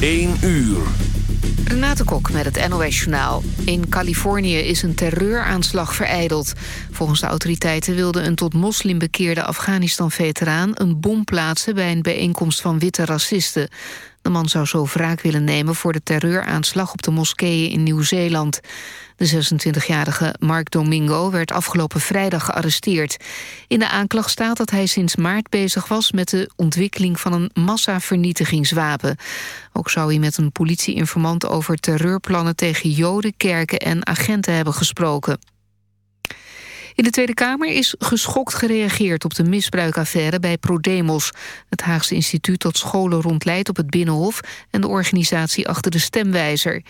1 uur. Renate Kok met het NOS Journaal. In Californië is een terreuraanslag vereideld. Volgens de autoriteiten wilde een tot moslim bekeerde Afghanistan-veteraan... een bom plaatsen bij een bijeenkomst van witte racisten. De man zou zo wraak willen nemen voor de terreuraanslag op de moskeeën in Nieuw-Zeeland. De 26-jarige Mark Domingo werd afgelopen vrijdag gearresteerd. In de aanklacht staat dat hij sinds maart bezig was... met de ontwikkeling van een massavernietigingswapen. Ook zou hij met een politieinformant over terreurplannen tegen joden, kerken en agenten hebben gesproken. In de Tweede Kamer is geschokt gereageerd op de misbruikaffaire bij ProDemos, het Haagse instituut dat scholen rondleidt op het Binnenhof en de organisatie achter de stemwijzer.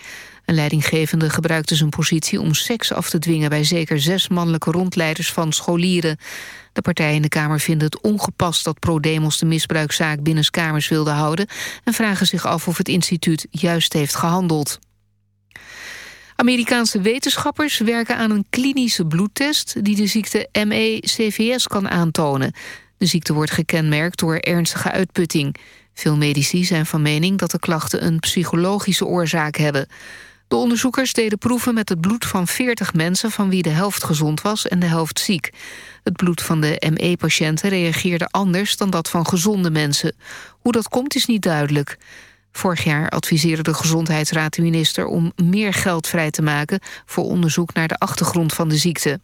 Een leidinggevende gebruikte zijn positie om seks af te dwingen bij zeker zes mannelijke rondleiders van scholieren. De partijen in de Kamer vinden het ongepast dat ProDemos de misbruikzaak binnenskamers wilde houden en vragen zich af of het instituut juist heeft gehandeld. Amerikaanse wetenschappers werken aan een klinische bloedtest... die de ziekte ME-CVS kan aantonen. De ziekte wordt gekenmerkt door ernstige uitputting. Veel medici zijn van mening dat de klachten een psychologische oorzaak hebben. De onderzoekers deden proeven met het bloed van 40 mensen... van wie de helft gezond was en de helft ziek. Het bloed van de ME-patiënten reageerde anders dan dat van gezonde mensen. Hoe dat komt is niet duidelijk. Vorig jaar adviseerde de Gezondheidsraad de minister om meer geld vrij te maken voor onderzoek naar de achtergrond van de ziekte.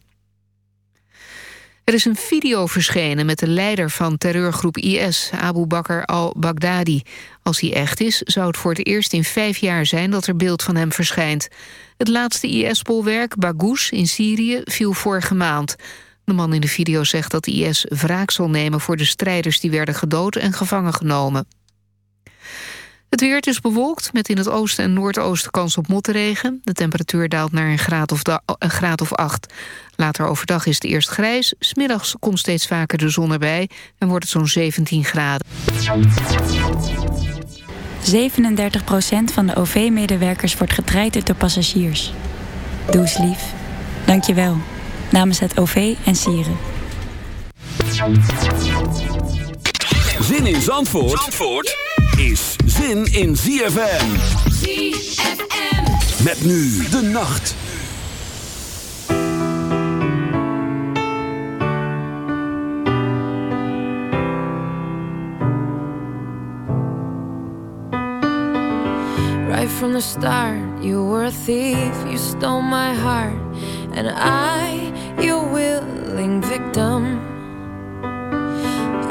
Er is een video verschenen met de leider van terreurgroep IS, Abu Bakr al-Baghdadi. Als hij echt is, zou het voor het eerst in vijf jaar zijn dat er beeld van hem verschijnt. Het laatste IS-bolwerk, Baghouz in Syrië, viel vorige maand. De man in de video zegt dat IS wraak zal nemen voor de strijders die werden gedood en gevangen genomen. Het weer is bewolkt met in het oosten en noordoosten kans op motregen. De temperatuur daalt naar een graad of, een graad of acht. Later overdag is het eerst grijs. Smiddags komt steeds vaker de zon erbij en wordt het zo'n 17 graden. 37% van de OV-medewerkers wordt getraind door passagiers. Doe eens lief. Dank je wel. Namens het OV en Sieren. Zin in Zandvoort? Zandvoort? Is zin in ZFM. ZFM. Met nu de nacht. Right from the start, you were a thief, you stole my heart, and I, your willing victim.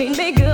Dream bigger.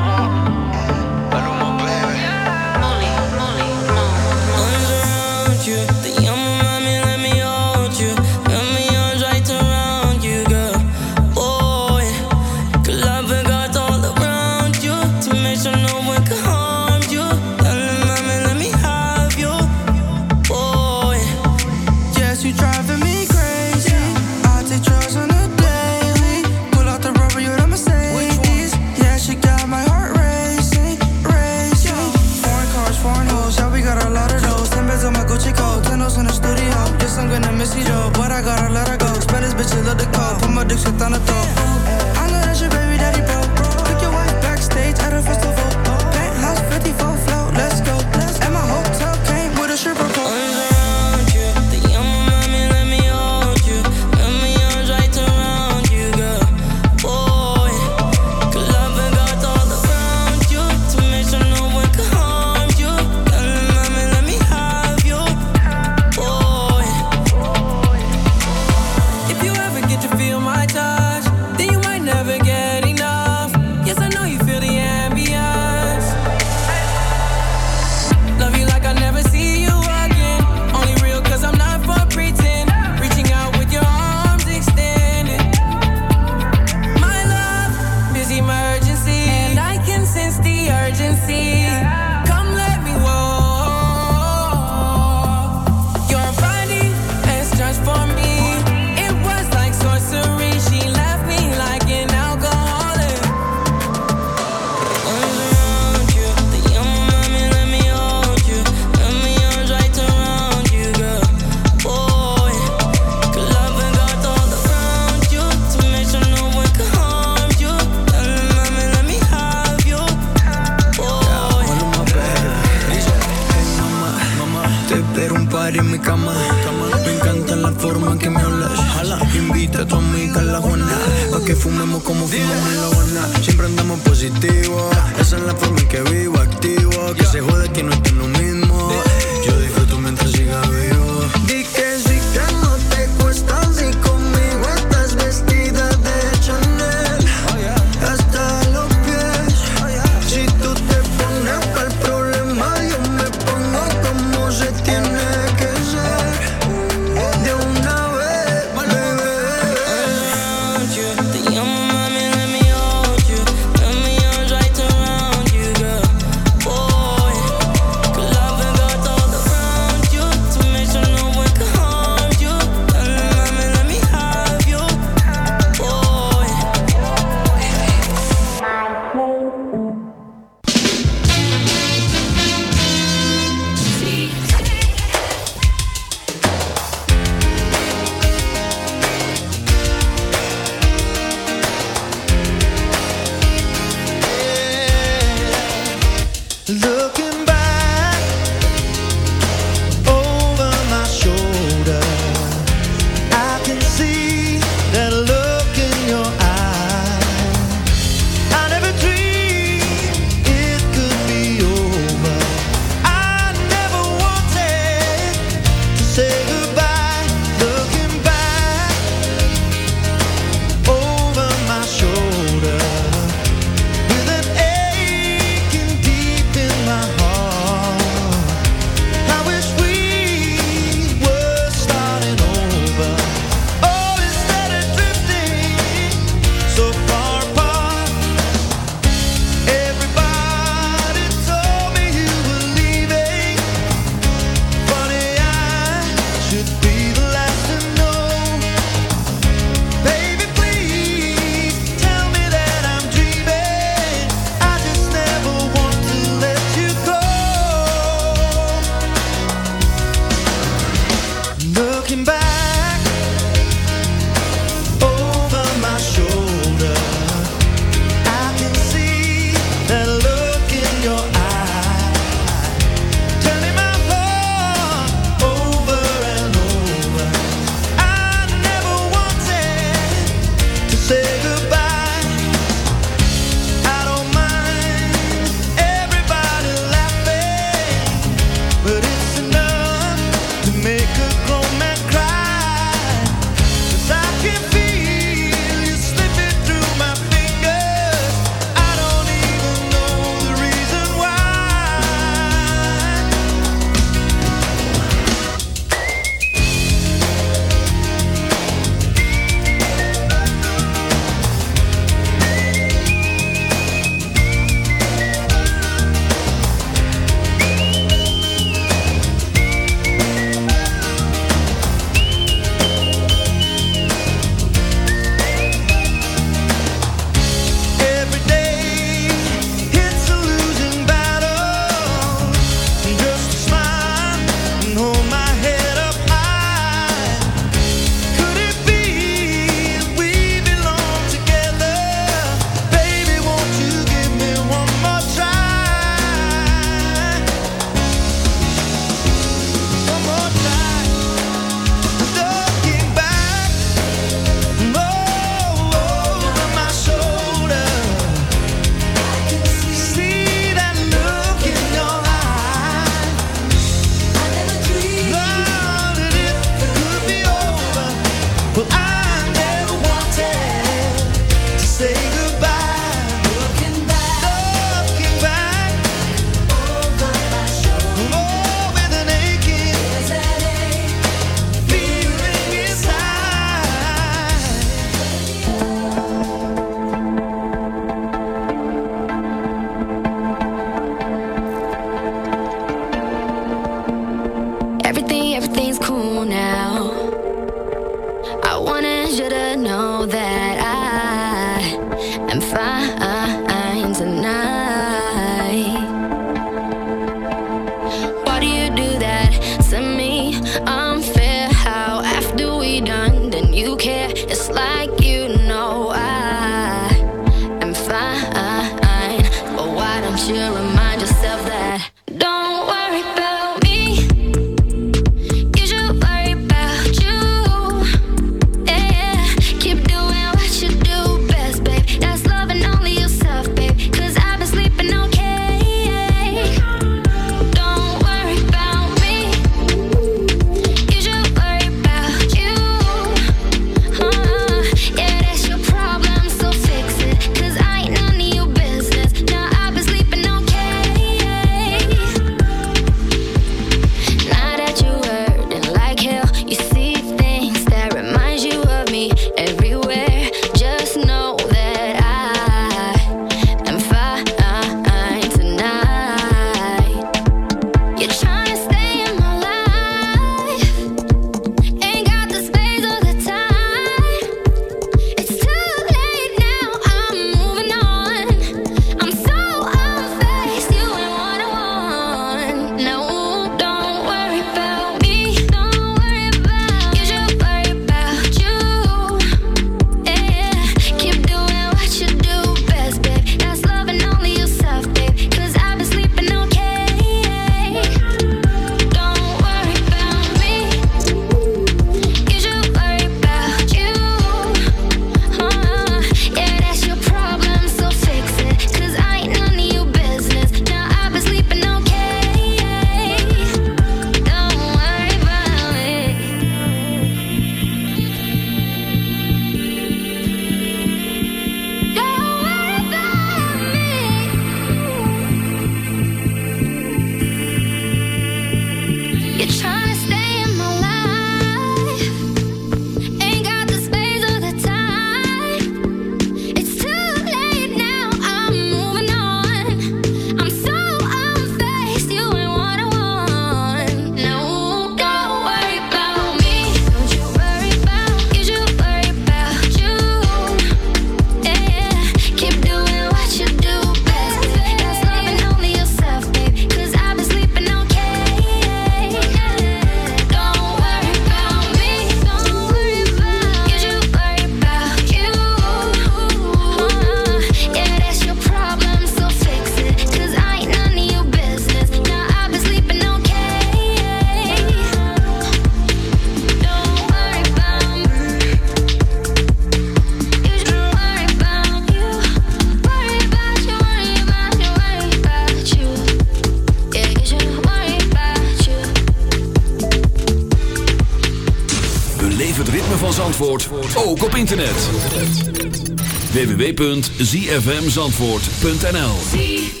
www.zfmzandvoort.nl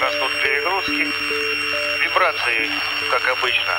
растут перегрузки. Вибрации, как обычно.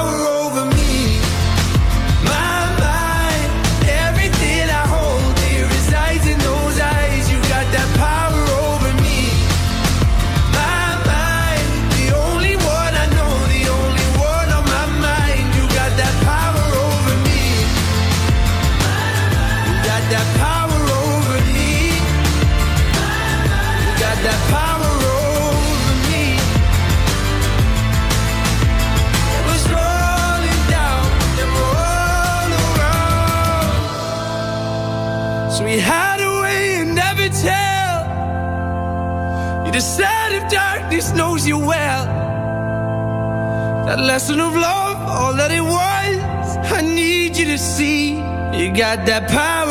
got that power.